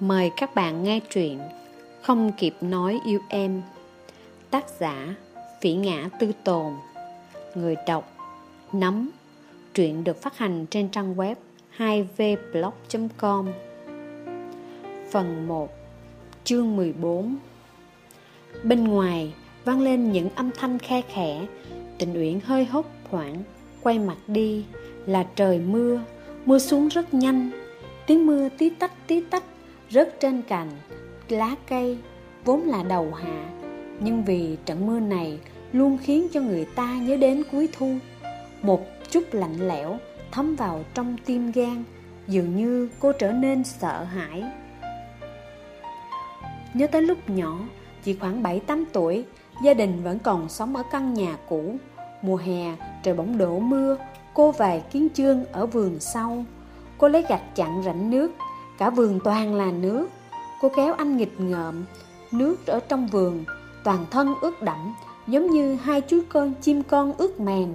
Mời các bạn nghe truyện Không kịp nói yêu em. Tác giả Phỉ Ngã Tư Tồn. Người đọc, Nấm. Truyện được phát hành trên trang web 2vblog.com Phần 1 Chương 14 Bên ngoài vang lên những âm thanh khe khẽ Tình Uyển hơi hốt hoảng, Quay mặt đi. Là trời mưa Mưa xuống rất nhanh. Tiếng mưa tí tách tí tách rớt trên cành, lá cây, vốn là đầu hạ. Nhưng vì trận mưa này luôn khiến cho người ta nhớ đến cuối thu. Một chút lạnh lẽo thấm vào trong tim gan, dường như cô trở nên sợ hãi. Nhớ tới lúc nhỏ, chỉ khoảng 7-8 tuổi, gia đình vẫn còn sống ở căn nhà cũ. Mùa hè, trời bỗng đổ mưa, cô về kiến chương ở vườn sau. Cô lấy gạch chặn rãnh nước, Cả vườn toàn là nước. Cô kéo anh nghịch ngợm. Nước ở trong vườn, Toàn thân ướt đẫm, Giống như hai chú con, chim con ướt mềm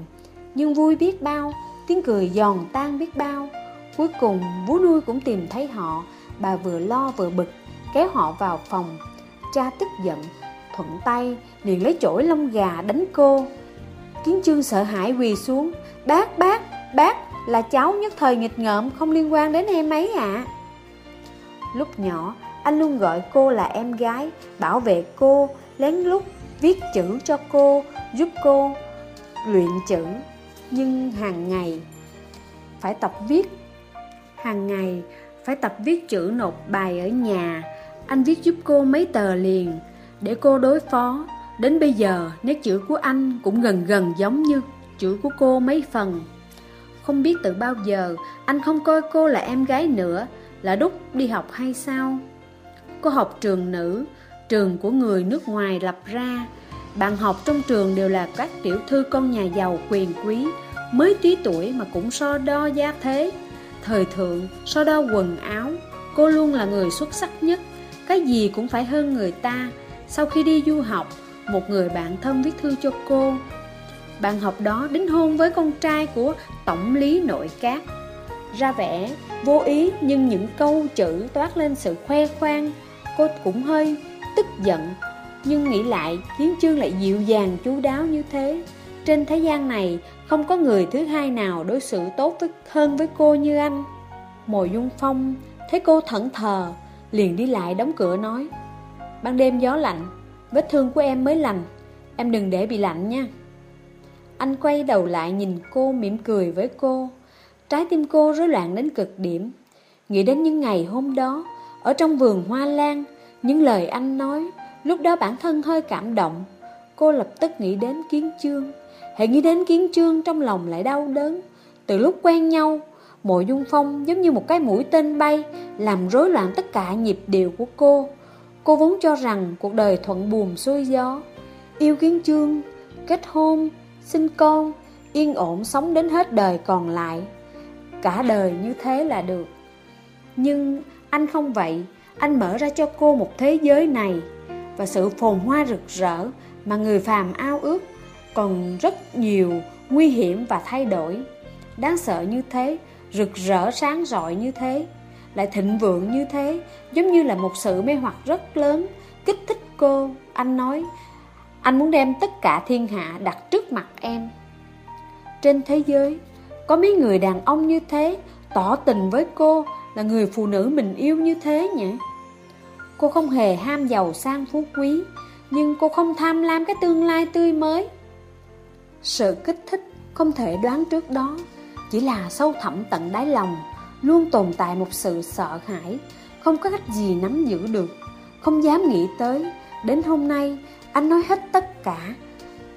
Nhưng vui biết bao, Tiếng cười giòn tan biết bao. Cuối cùng vú nuôi cũng tìm thấy họ. Bà vừa lo vừa bực, Kéo họ vào phòng. Cha tức giận, Thuận tay, liền lấy chổi lông gà đánh cô. Kiến chương sợ hãi quỳ xuống, Bác bác bác là cháu nhất thời nghịch ngợm, Không liên quan đến em ấy ạ. à. Lúc nhỏ, anh luôn gọi cô là em gái, bảo vệ cô, lén lút viết chữ cho cô, giúp cô luyện chữ. Nhưng hàng ngày phải tập viết. Hàng ngày phải tập viết chữ nộp bài ở nhà. Anh viết giúp cô mấy tờ liền để cô đối phó. Đến bây giờ, nét chữ của anh cũng gần gần giống như chữ của cô mấy phần. Không biết từ bao giờ, anh không coi cô là em gái nữa, là Đúc đi học hay sao? Cô học trường nữ, trường của người nước ngoài lập ra. Bạn học trong trường đều là các tiểu thư con nhà giàu quyền quý, mới tí tuổi mà cũng so đo gia thế. Thời thượng, so đo quần áo, cô luôn là người xuất sắc nhất, cái gì cũng phải hơn người ta. Sau khi đi du học, một người bạn thân viết thư cho cô. Bạn học đó đính hôn với con trai của tổng lý nội các. Ra vẻ Vô ý nhưng những câu chữ toát lên sự khoe khoang. Cô cũng hơi tức giận Nhưng nghĩ lại Kiến Chương lại dịu dàng chú đáo như thế. Trên thế gian này Không có người thứ hai nào đối xử tốt với, hơn với cô như anh. Mồi Dung Phong Thấy cô thẫn thờ Liền đi lại đóng cửa nói Ban đêm gió lạnh Vết thương của em mới lành Em đừng để bị lạnh nha. Anh quay đầu lại nhìn cô mỉm cười với cô. Trái tim cô rối loạn đến cực điểm. Nghĩ đến những ngày hôm đó, Ở trong vườn hoa lan, Những lời anh nói, Lúc đó bản thân hơi cảm động. Cô lập tức nghĩ đến kiến chương. Hãy nghĩ đến kiến chương trong lòng lại đau đớn. Từ lúc quen nhau, Mộ Dung Phong giống như một cái mũi tên bay, Làm rối loạn tất cả nhịp điệu của cô. Cô vốn cho rằng cuộc đời thuận buồm xuôi gió. Yêu kiến chương, Kết hôn, Sinh con, Yên ổn sống đến hết đời còn lại. Cả đời như thế là được. Nhưng anh không vậy, Anh mở ra cho cô một thế giới này Và sự phồn hoa rực rỡ Mà người phàm ao ước Còn rất nhiều nguy hiểm và thay đổi. Đáng sợ như thế, Rực rỡ sáng rọi như thế, Lại thịnh vượng như thế, Giống như là một sự mê hoặc rất lớn, Kích thích cô. Anh nói, Anh muốn đem tất cả thiên hạ đặt trước mặt em. Trên thế giới có mấy người đàn ông như thế, Tỏ tình với cô, Là người phụ nữ mình yêu như thế nhỉ? Cô không hề ham giàu sang phú quý, Nhưng cô không tham lam cái tương lai tươi mới. Sự kích thích không thể đoán trước đó, Chỉ là sâu thẳm tận đáy lòng, Luôn tồn tại một sự sợ hãi, Không có cách gì nắm giữ được. Không dám nghĩ tới, Đến hôm nay, anh nói hết tất cả.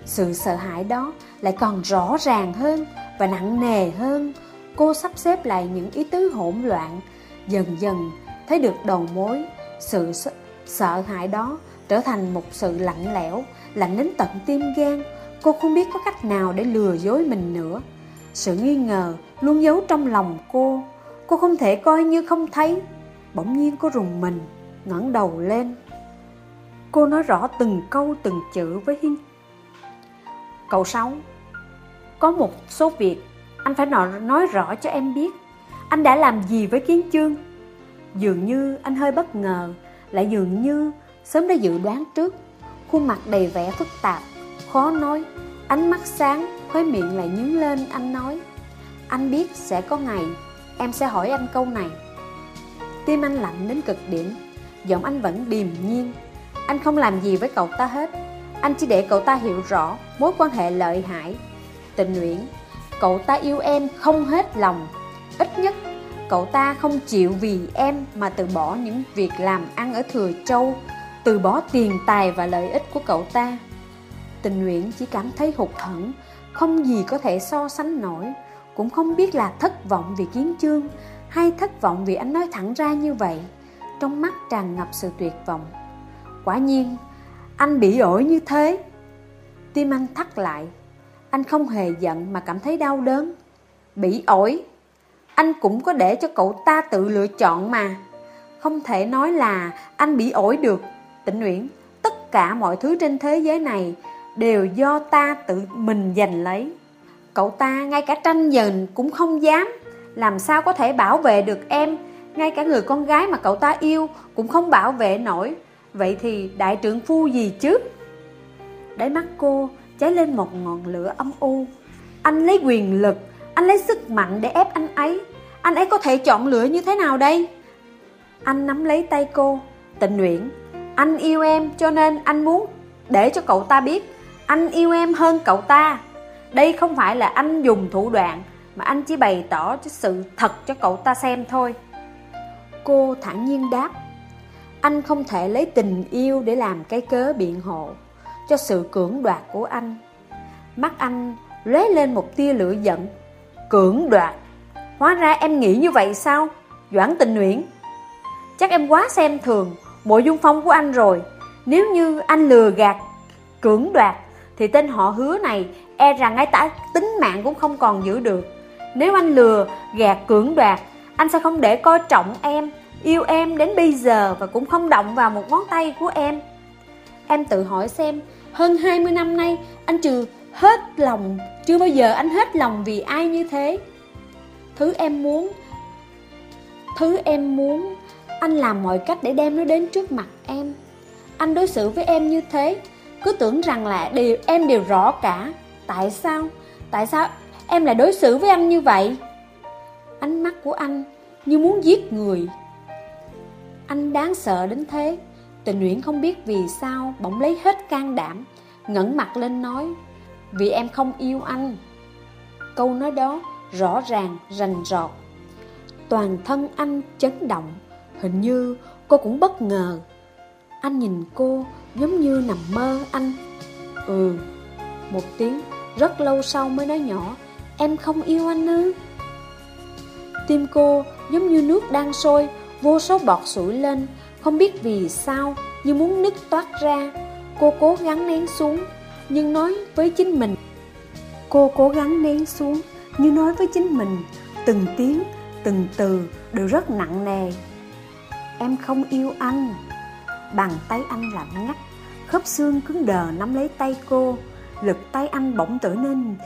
Sự sợ hãi đó lại còn rõ ràng hơn và nặng nề hơn. Cô sắp xếp lại những ý tứ hỗn loạn, Dần dần thấy được đầu mối. Sự sợ hãi đó trở thành một sự lạnh lẽo, Lạnh đến tận tim gan. Cô không biết có cách nào để lừa dối mình nữa. Sự nghi ngờ luôn giấu trong lòng cô. Cô không thể coi như không thấy. Bỗng nhiên cô rùng mình, ngẩng đầu lên. Cô nói rõ từng câu, từng chữ với Hiên. Cậu Sáu có một số việc, Anh phải nói rõ cho em biết. Anh đã làm gì với Kiến Chương? Dường như anh hơi bất ngờ, Lại dường như sớm đã dự đoán trước. Khuôn mặt đầy vẻ phức tạp, Khó nói. Ánh mắt sáng, Khóe miệng lại nhướng lên, Anh nói, Anh biết sẽ có ngày Em sẽ hỏi anh câu này. Tim anh lạnh đến cực điểm, Giọng anh vẫn điềm nhiên. Anh không làm gì với cậu ta hết. Anh chỉ để cậu ta hiểu rõ Mối quan hệ lợi hại Tình nguyện. Cậu ta yêu em không hết lòng. Ít nhất, Cậu ta không chịu vì em mà từ bỏ những việc làm ăn ở Thừa Châu, Từ bỏ tiền tài và lợi ích của cậu ta. Tình nguyện chỉ cảm thấy hụt hẫng, Không gì có thể so sánh nổi. Cũng không biết là thất vọng vì kiến chương Hay thất vọng vì anh nói thẳng ra như vậy. Trong mắt tràn ngập sự tuyệt vọng. Quả nhiên, Anh bị ổi như thế. Tim anh thắt lại. Anh không hề giận mà cảm thấy đau đớn. Bị ổi, Anh cũng có để cho cậu ta tự lựa chọn mà. Không thể nói là anh bị ổi được. Tịnh Nguyễn Tất cả mọi thứ trên thế giới này Đều do ta tự mình giành lấy. Cậu ta ngay cả tranh giành cũng không dám. Làm sao có thể bảo vệ được em? Ngay cả người con gái mà cậu ta yêu Cũng không bảo vệ nổi. Vậy thì đại trưởng phu gì chứ? Đáy mắt cô cháy lên một ngọn lửa âm u. Anh lấy quyền lực, Anh lấy sức mạnh để ép anh ấy. Anh ấy có thể chọn lựa như thế nào đây? Anh nắm lấy tay cô, Tịnh nguyện Anh yêu em cho nên anh muốn Để cho cậu ta biết Anh yêu em hơn cậu ta. Đây không phải là anh dùng thủ đoạn Mà anh chỉ bày tỏ cho sự thật cho cậu ta xem thôi. Cô thản nhiên đáp, Anh không thể lấy tình yêu để làm cái cớ biện hộ. Cho sự cưỡng đoạt của anh. Mắt anh lóe lên một tia lửa giận. Cưỡng đoạt? Hóa ra em nghĩ như vậy sao? Doãn tình nguyện Chắc em quá xem thường Bộ dung phong của anh rồi. Nếu như anh lừa gạt, Cưỡng đoạt, Thì tên họ hứa này E rằng ngay cả tính mạng cũng không còn giữ được. Nếu anh lừa gạt, cưỡng đoạt, Anh sẽ không để coi trọng em, Yêu em đến bây giờ Và cũng không động vào một ngón tay của em. Em tự hỏi xem hơn 20 năm nay, Anh trừ hết lòng, Chưa bao giờ anh hết lòng vì ai như thế. Thứ em muốn, Thứ em muốn, Anh làm mọi cách để đem nó đến trước mặt em. Anh đối xử với em như thế, Cứ tưởng rằng là đều em đều rõ cả. Tại sao? Tại sao em lại đối xử với anh như vậy? Ánh mắt của anh như muốn giết người. Anh đáng sợ đến thế. Tình nguyện không biết vì sao Bỗng lấy hết can đảm ngẩng mặt lên nói Vì em không yêu anh. Câu nói đó rõ ràng, rành rọt. Toàn thân anh chấn động Hình như cô cũng bất ngờ. Anh nhìn cô giống như nằm mơ anh. Ừ Một tiếng rất lâu sau mới nói nhỏ Em không yêu anh ư? Tim cô giống như nước đang sôi Vô số bọt sủi lên không biết vì sao Như muốn nứt toát ra. Cô cố gắng nén xuống, Nhưng nói với chính mình. Cô cố gắng nén xuống như nói với chính mình, từng tiếng, từng từ đều rất nặng nề. Em không yêu anh. Bàn tay anh lạnh ngắt, khớp xương cứng đờ nắm lấy tay cô. Lực tay anh bỗng trở nên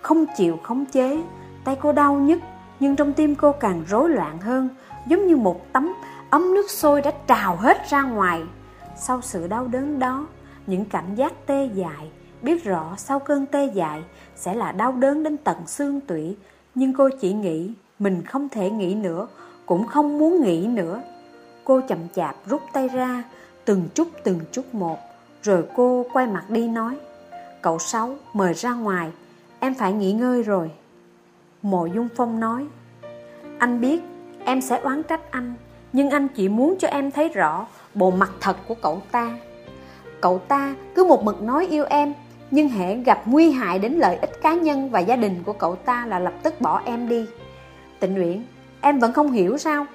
không chịu khống chế. Tay cô đau nhức, nhưng trong tim cô càng rối loạn hơn, giống như một tấm ấm nước sôi đã trào hết ra ngoài sau sự đau đớn đó những cảm giác tê dại biết rõ sau cơn tê dại sẽ là đau đớn đến tận xương tủy, nhưng cô chỉ nghĩ mình không thể nghĩ nữa, cũng không muốn nghĩ nữa. Cô chậm chạp rút tay ra, từng chút từng chút một, rồi cô quay mặt đi nói, cậu Sáu mời ra ngoài, em phải nghỉ ngơi rồi. Mộ Dung Phong nói, anh biết em sẽ oán trách anh, nhưng anh chỉ muốn cho em thấy rõ bộ mặt thật của cậu ta. Cậu ta cứ một mực nói yêu em nhưng hệ gặp nguy hại đến lợi ích cá nhân và gia đình của cậu ta là lập tức bỏ em đi Tịnh Uyển, em vẫn không hiểu sao?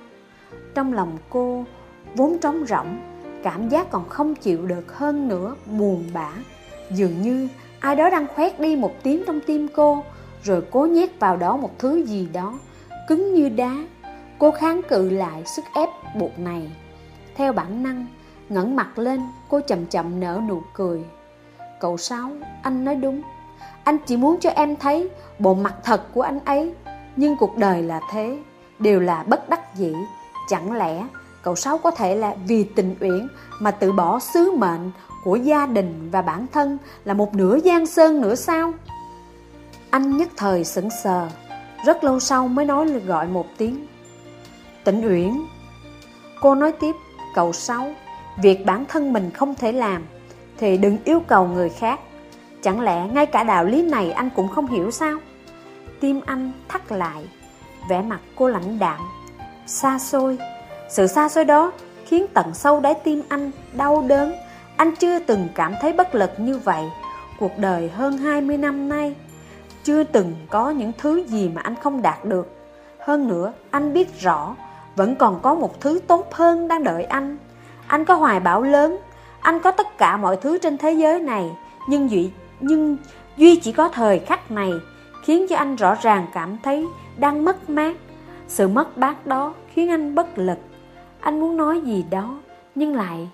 Trong lòng cô vốn trống rỗng, cảm giác còn không chịu được hơn nữa, buồn bã Dường như ai đó đang khoét đi một tiếng trong tim cô Rồi cố nhét vào đó một thứ gì đó, cứng như đá Cô kháng cự lại sức ép buộc này. Theo bản năng, ngẩng mặt lên, cô chậm chậm nở nụ cười. Cậu Sáu, anh nói đúng. Anh chỉ muốn cho em thấy bộ mặt thật của anh ấy. Nhưng cuộc đời là thế Đều là bất đắc dĩ. Chẳng lẽ cậu Sáu có thể là vì tình uyển mà tự bỏ sứ mệnh của gia đình và bản thân là một nửa giang sơn nữa sao? Anh nhất thời sững sờ, rất lâu sau mới nói gọi một tiếng tĩnh Uyển. Cô nói tiếp, cậu Sáu, việc bản thân mình không thể làm, thì đừng yêu cầu người khác. Chẳng lẽ ngay cả đạo lý này anh cũng không hiểu sao? Tim anh thắt lại, vẻ mặt cô lãnh đạm, xa xôi. Sự xa xôi đó khiến tận sâu đáy tim anh đau đớn. Anh chưa từng cảm thấy bất lực như vậy. Cuộc đời hơn 20 năm nay, chưa từng có những thứ gì mà anh không đạt được. Hơn nữa, anh biết rõ, vẫn còn có một thứ tốt hơn đang đợi anh. Anh có hoài bão lớn, anh có tất cả mọi thứ trên thế giới này, nhưng Duy, nhưng Duy chỉ có thời khắc này, khiến cho anh rõ ràng cảm thấy đang mất mát. Sự mất mát đó khiến anh bất lực. Anh muốn nói gì đó, nhưng lại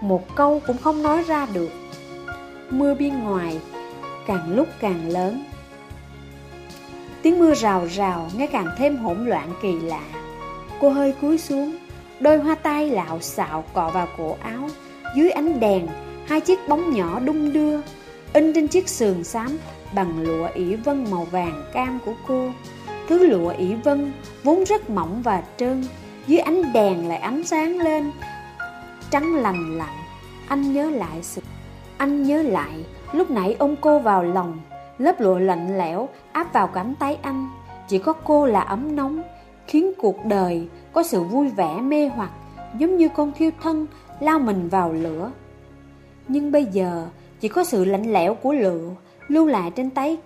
một câu cũng không nói ra được. Mưa bên ngoài càng lúc càng lớn. Tiếng mưa rào rào nghe càng thêm hỗn loạn kỳ lạ. Cô hơi cúi xuống, đôi hoa tai lạo xạo cọ vào cổ áo. Dưới ánh đèn, hai chiếc bóng nhỏ đung đưa, in trên chiếc sườn xám bằng lụa ỉ vân màu vàng cam của cô. Thứ lụa ỉ vân vốn rất mỏng và trơn, dưới ánh đèn lại ánh sáng lên, trắng lành lạnh. Anh nhớ lại sự... Anh nhớ lại, lúc nãy ôm cô vào lòng, lớp lụa lạnh lẽo áp vào cánh tay anh. Chỉ có cô là ấm nóng, khiến cuộc đời có sự vui vẻ mê hoặc, giống như con thiêu thân lao mình vào lửa. Nhưng bây giờ, chỉ có sự lạnh lẽo của lửa lưu lại trên tay,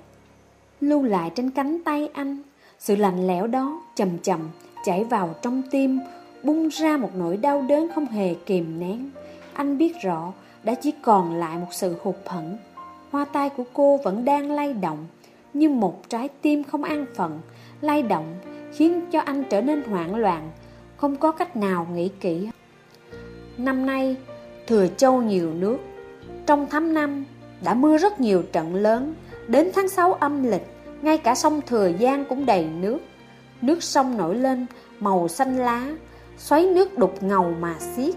lưu lại trên cánh tay anh. Sự lạnh lẽo đó chậm chậm chảy vào trong tim, bung ra một nỗi đau đớn không hề kìm nén. Anh biết rõ đã chỉ còn lại một sự hụt hẫng. Hoa tai của cô vẫn đang lay động, như một trái tim không an phận, lay động khiến cho anh trở nên hoảng loạn, không có cách nào nghĩ kỹ. Năm nay, Thừa Châu nhiều nước. Trong tháng năm, đã mưa rất nhiều trận lớn. Đến tháng 6 âm lịch, ngay cả sông Thừa Giang cũng đầy nước. Nước sông nổi lên, màu xanh lá, xoáy nước đục ngầu mà xiết.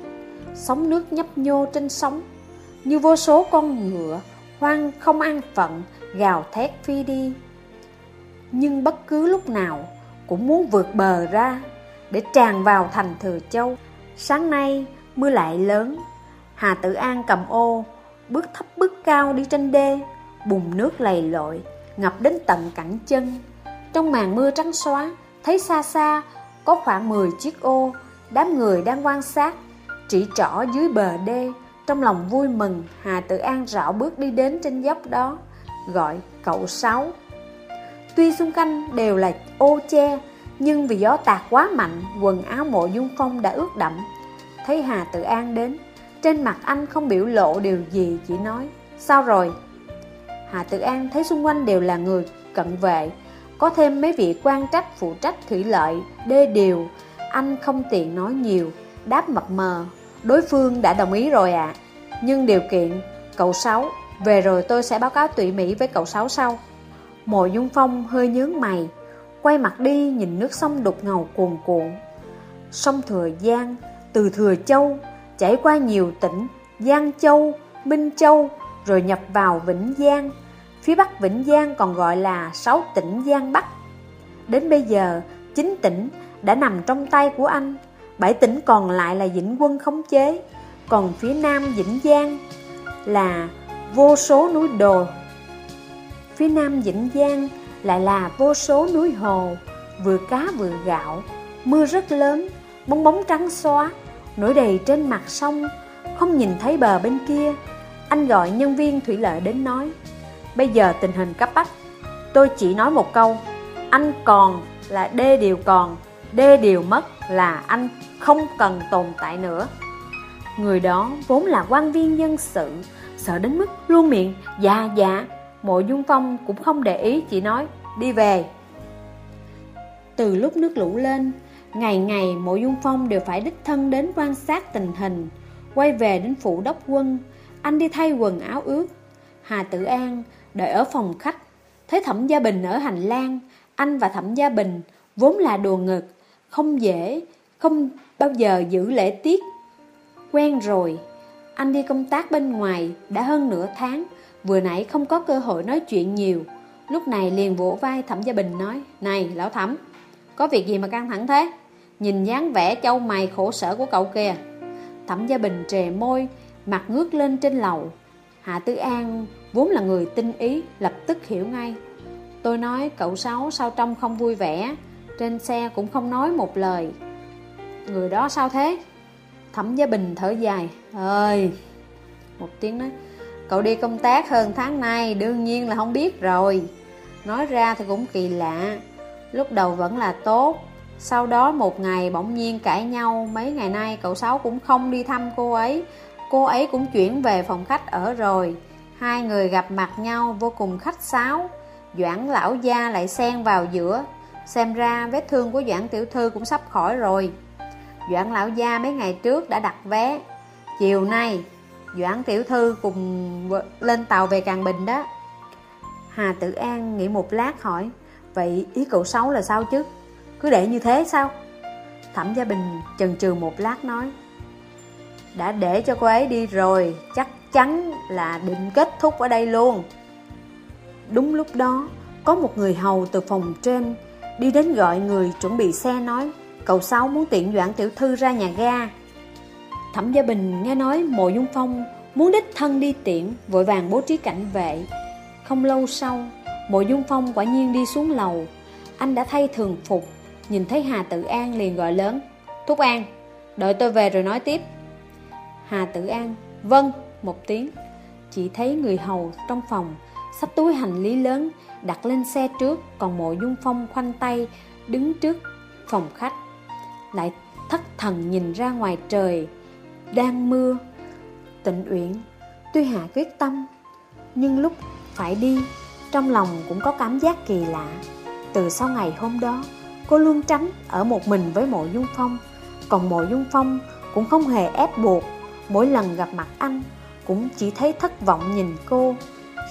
Sóng nước nhấp nhô trên sóng, như vô số con ngựa, hoang không an phận, gào thét phi đi. Nhưng bất cứ lúc nào, cũng muốn vượt bờ ra, để tràn vào thành Thừa Châu. Sáng nay, mưa lại lớn, Hà Tử An cầm ô, bước thấp bước cao đi trên đê, bùn nước lầy lội, ngập đến tận cẳng chân. Trong màn mưa trắng xóa, thấy xa xa có khoảng 10 chiếc ô, đám người đang quan sát, chỉ trỏ dưới bờ đê. Trong lòng vui mừng, Hà Tử An rảo bước đi đến trên dốc đó, gọi cậu Sáu. Tuy xung quanh đều là ô che, nhưng vì gió tạt quá mạnh, quần áo mộ dung phong đã ướt đậm. Thấy Hà Tự An đến, trên mặt anh không biểu lộ điều gì, chỉ nói, sao rồi? Hà Tự An thấy xung quanh đều là người cận vệ, có thêm mấy vị quan trách phụ trách thủy lợi, đê điều, anh không tiện nói nhiều, đáp mập mờ, đối phương đã đồng ý rồi ạ. À. Nhưng điều kiện, cậu Sáu, về rồi tôi sẽ báo cáo tụy Mỹ với cậu Sáu sau. Mộ Dung Phong hơi nhớn mày, quay mặt đi nhìn nước sông đục ngầu cuồn cuộn. Sông Thừa Giang, từ Thừa Châu, chảy qua nhiều tỉnh, Giang Châu, Minh Châu, rồi nhập vào Vĩnh Giang. Phía Bắc Vĩnh Giang còn gọi là sáu tỉnh Giang Bắc. Đến bây giờ, chín tỉnh đã nằm trong tay của anh, bảy tỉnh còn lại là Vĩnh Quân khống chế, còn phía Nam Vĩnh Giang là vô số núi đồ. Phía Nam Vĩnh Giang lại là vô số núi hồ, vừa cá vừa gạo, mưa rất lớn, bóng bóng trắng xóa, nổi đầy trên mặt sông, không nhìn thấy bờ bên kia. Anh gọi nhân viên thủy lợi đến nói, bây giờ tình hình cấp bách, tôi chỉ nói một câu, anh còn là đê điều còn, đê điều mất là anh không cần tồn tại nữa. Người đó vốn là quan viên nhân sự, sợ đến mức luôn miệng, dạ dạ, Mộ Dung Phong cũng không để ý, chỉ nói, đi về. Từ lúc nước lũ lên, ngày ngày Mộ Dung Phong đều phải đích thân đến quan sát tình hình, quay về đến phủ đốc quân, anh đi thay quần áo ướt. Hà Tử An đợi ở phòng khách, thấy Thẩm Gia Bình ở hành lang, anh và Thẩm Gia Bình vốn là đùa ngực, không dễ, không bao giờ giữ lễ tiết. Quen rồi, anh đi công tác bên ngoài đã hơn nửa tháng, vừa nãy không có cơ hội nói chuyện nhiều. Lúc này liền vỗ vai Thẩm Gia Bình nói, Này, lão Thẩm, có việc gì mà căng thẳng thế? Nhìn dáng vẻ châu mày khổ sở của cậu kìa. Thẩm Gia Bình trề môi, mặt ngước lên trên lầu. Hạ Tư An vốn là người tinh ý, lập tức hiểu ngay. Tôi nói cậu Sáu sao trông không vui vẻ, trên xe cũng không nói một lời. Người đó sao thế? Thẩm Gia Bình thở dài, ơi, một tiếng nói, cậu đi công tác hơn tháng nay, đương nhiên là không biết rồi. Nói ra thì cũng kỳ lạ, lúc đầu vẫn là tốt, sau đó một ngày bỗng nhiên cãi nhau, mấy ngày nay cậu Sáu cũng không đi thăm cô ấy, cô ấy cũng chuyển về phòng khách ở rồi. Hai người gặp mặt nhau vô cùng khách sáo, Doãn lão gia lại xen vào giữa, xem ra vết thương của Doãn tiểu thư cũng sắp khỏi rồi. Doãn lão gia mấy ngày trước đã đặt vé, chiều nay Doãn tiểu thư cùng lên tàu về Càng Bình đó. Hà Tử An nghĩ một lát hỏi, vậy ý cậu Sáu là sao chứ? Cứ để như thế sao Thẩm Gia Bình chần chừ một lát nói Đã để cho cô ấy đi rồi Chắc chắn là định kết thúc ở đây luôn Đúng lúc đó Có một người hầu từ phòng trên Đi đến gọi người chuẩn bị xe nói Cậu Sáu muốn tiện Doãn Tiểu Thư ra nhà ga Thẩm Gia Bình nghe nói Mộ Dung Phong Muốn đích thân đi tiễn Vội vàng bố trí cảnh vệ. Không lâu sau Mộ Dung Phong quả nhiên đi xuống lầu. Anh đã thay thường phục Nhìn thấy Hà tử An liền gọi lớn Thúc An, đợi tôi về rồi nói tiếp. Hà tử An, vâng, một tiếng. Chỉ thấy người hầu trong phòng Xách túi hành lý lớn Đặt lên xe trước Còn mộ dung phong khoanh tay Đứng trước phòng khách. Lại thất thần nhìn ra ngoài trời đang mưa. Tịnh Uyển, Tuy hạ quyết tâm, Nhưng lúc phải đi, Trong lòng cũng có cảm giác kỳ lạ. Từ sau ngày hôm đó, Cô luôn tránh ở một mình với mộ dung phong. Còn mộ dung phong cũng không hề ép buộc, Mỗi lần gặp mặt anh Cũng chỉ thấy thất vọng nhìn cô,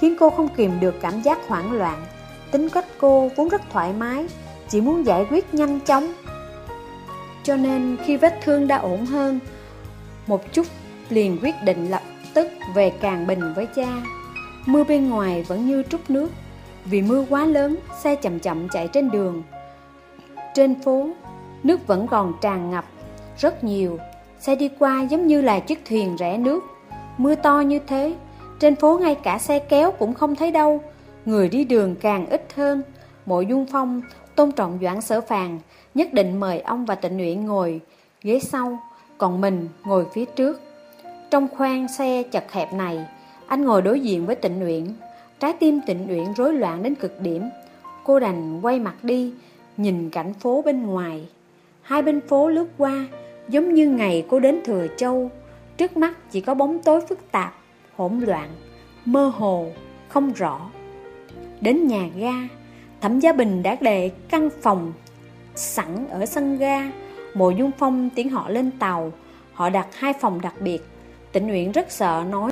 Khiến cô không kìm được cảm giác hoảng loạn. Tính cách cô vốn rất thoải mái, Chỉ muốn giải quyết nhanh chóng. Cho nên khi vết thương đã ổn hơn một chút liền quyết định lập tức về Càng Bình với cha Mưa bên ngoài vẫn như trút nước Vì mưa quá lớn, xe chậm chậm chạy trên đường trên phố, nước vẫn còn tràn ngập, rất nhiều. Xe đi qua giống như là chiếc thuyền rẽ nước. Mưa to như thế, trên phố ngay cả xe kéo cũng không thấy đâu. Người đi đường càng ít hơn. Mộ Dung Phong tôn trọng Doãn Sở Phàn, nhất định mời ông và Tịnh nguyện ngồi ghế sau, còn mình ngồi phía trước. Trong khoang xe chật hẹp này, anh ngồi đối diện với Tịnh Uyển. Trái tim Tịnh Uyển rối loạn đến cực điểm. Cô đành quay mặt đi, nhìn cảnh phố bên ngoài. Hai bên phố lướt qua, giống như ngày cô đến Thừa Châu, trước mắt chỉ có bóng tối phức tạp, hỗn loạn, mơ hồ, không rõ. Đến nhà ga, Thẩm Gia Bình đã để căn phòng sẵn ở sân ga, Mộ Dung Phong tiến họ lên tàu, họ đặt hai phòng đặc biệt. Tịnh Nguyễn rất sợ nói,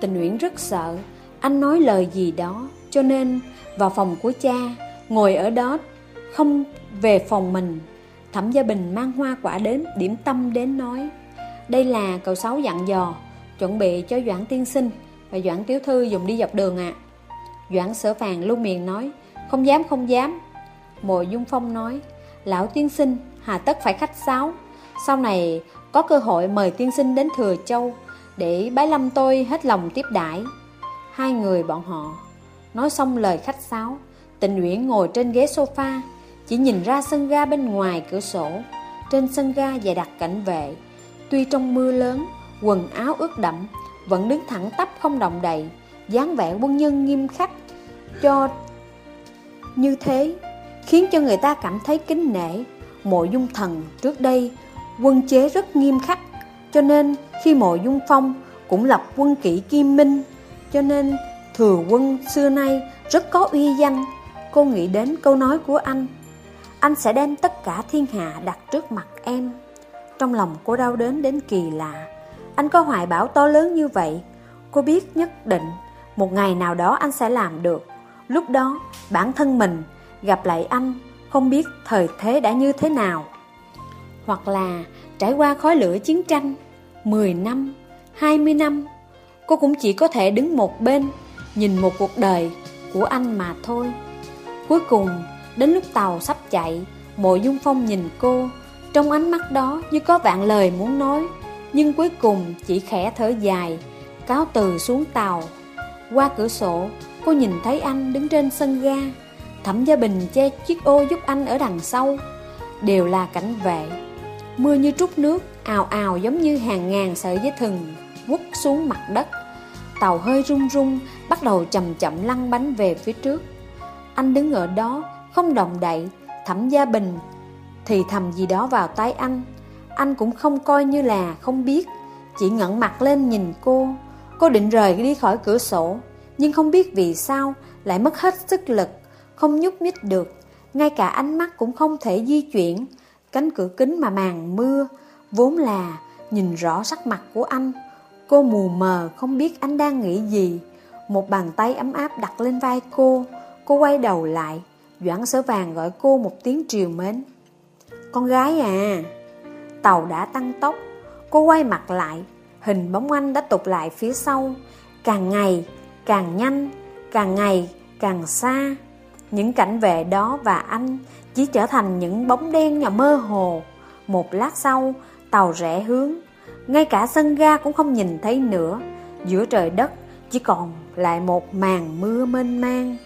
Tịnh Nguyễn rất sợ, anh nói lời gì đó, cho nên vào phòng của cha, ngồi ở đó không về phòng mình. Thẩm Gia Bình mang hoa quả đến Điểm tâm đến nói Đây là cậu Sáu dặn dò Chuẩn bị cho Doãn Tiên Sinh Và Doãn Tiếu Thư dùng đi dọc đường ạ. À. Doãn Sở Phàn luôn miệng nói Không dám không dám. Mộ Dung Phong nói Lão Tiên Sinh hà tất phải khách sáo. Sau này, có cơ hội mời Tiên Sinh đến Thừa Châu Để bái lâm tôi hết lòng tiếp đãi. Hai người bọn họ Nói xong lời khách sáo Tình nguyện ngồi trên ghế sofa, chỉ nhìn ra sân ga bên ngoài cửa sổ. Trên sân ga dày đặt cảnh vệ, Tuy trong mưa lớn, Quần áo ướt đẫm, Vẫn đứng thẳng tắp không động đậy, dáng vẻ quân nhân nghiêm khắc. Cho như thế Khiến cho người ta cảm thấy kính nể. Mộ dung thần trước đây, Quân chế rất nghiêm khắc, Cho nên khi mộ dung phong Cũng lập quân kỷ kim minh, Cho nên thừa quân xưa nay Rất có uy danh. Cô nghĩ đến câu nói của anh anh sẽ đem tất cả thiên hạ đặt trước mặt em. Trong lòng cô đau đớn đến kỳ lạ. Anh có hoài bão to lớn như vậy, Cô biết nhất định Một ngày nào đó anh sẽ làm được. Lúc đó bản thân mình gặp lại anh không biết thời thế đã như thế nào. Hoặc là Trải qua khói lửa chiến tranh 10 năm, 20 năm Cô cũng chỉ có thể đứng một bên Nhìn một cuộc đời của anh mà thôi. Cuối cùng Đến lúc tàu sắp chạy Mộ Dung Phong nhìn cô Trong ánh mắt đó như có vạn lời muốn nói Nhưng cuối cùng chỉ khẽ thở dài Cáo từ xuống tàu. Qua cửa sổ Cô nhìn thấy anh đứng trên sân ga. Thẩm Gia Bình che chiếc ô giúp anh ở đằng sau. Đều là cảnh vệ. Mưa như trút nước, Ào ào giống như hàng ngàn sợi dây thừng Quất xuống mặt đất. Tàu hơi rung rung Bắt đầu chậm chậm lăn bánh về phía trước. Anh đứng ở đó, Không động đậy. Thẩm Gia Bình Thì thầm gì đó vào tay anh. Anh cũng không coi như là không biết. Chỉ ngẩng mặt lên nhìn cô. Cô định rời đi khỏi cửa sổ, Nhưng không biết vì sao Lại mất hết sức lực. Không nhúc nhích được, Ngay cả ánh mắt cũng không thể di chuyển. Cánh cửa kính mà màn mưa Vốn là nhìn rõ sắc mặt của anh. Cô mù mờ không biết anh đang nghĩ gì. Một bàn tay ấm áp đặt lên vai cô Cô quay đầu lại, Doãn sở vàng gọi cô một tiếng triều mến. Con gái à. Tàu đã tăng tốc, Cô quay mặt lại, Hình bóng anh đã tụt lại phía sau. Càng ngày càng nhanh, Càng ngày càng xa. Những cảnh vệ đó và anh Chỉ trở thành những bóng đen nhỏ mơ hồ. Một lát sau, Tàu rẽ hướng. Ngay cả sân ga cũng không nhìn thấy nữa. Giữa trời đất Chỉ còn lại một màn mưa mênh mang.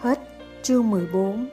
Hết chương 14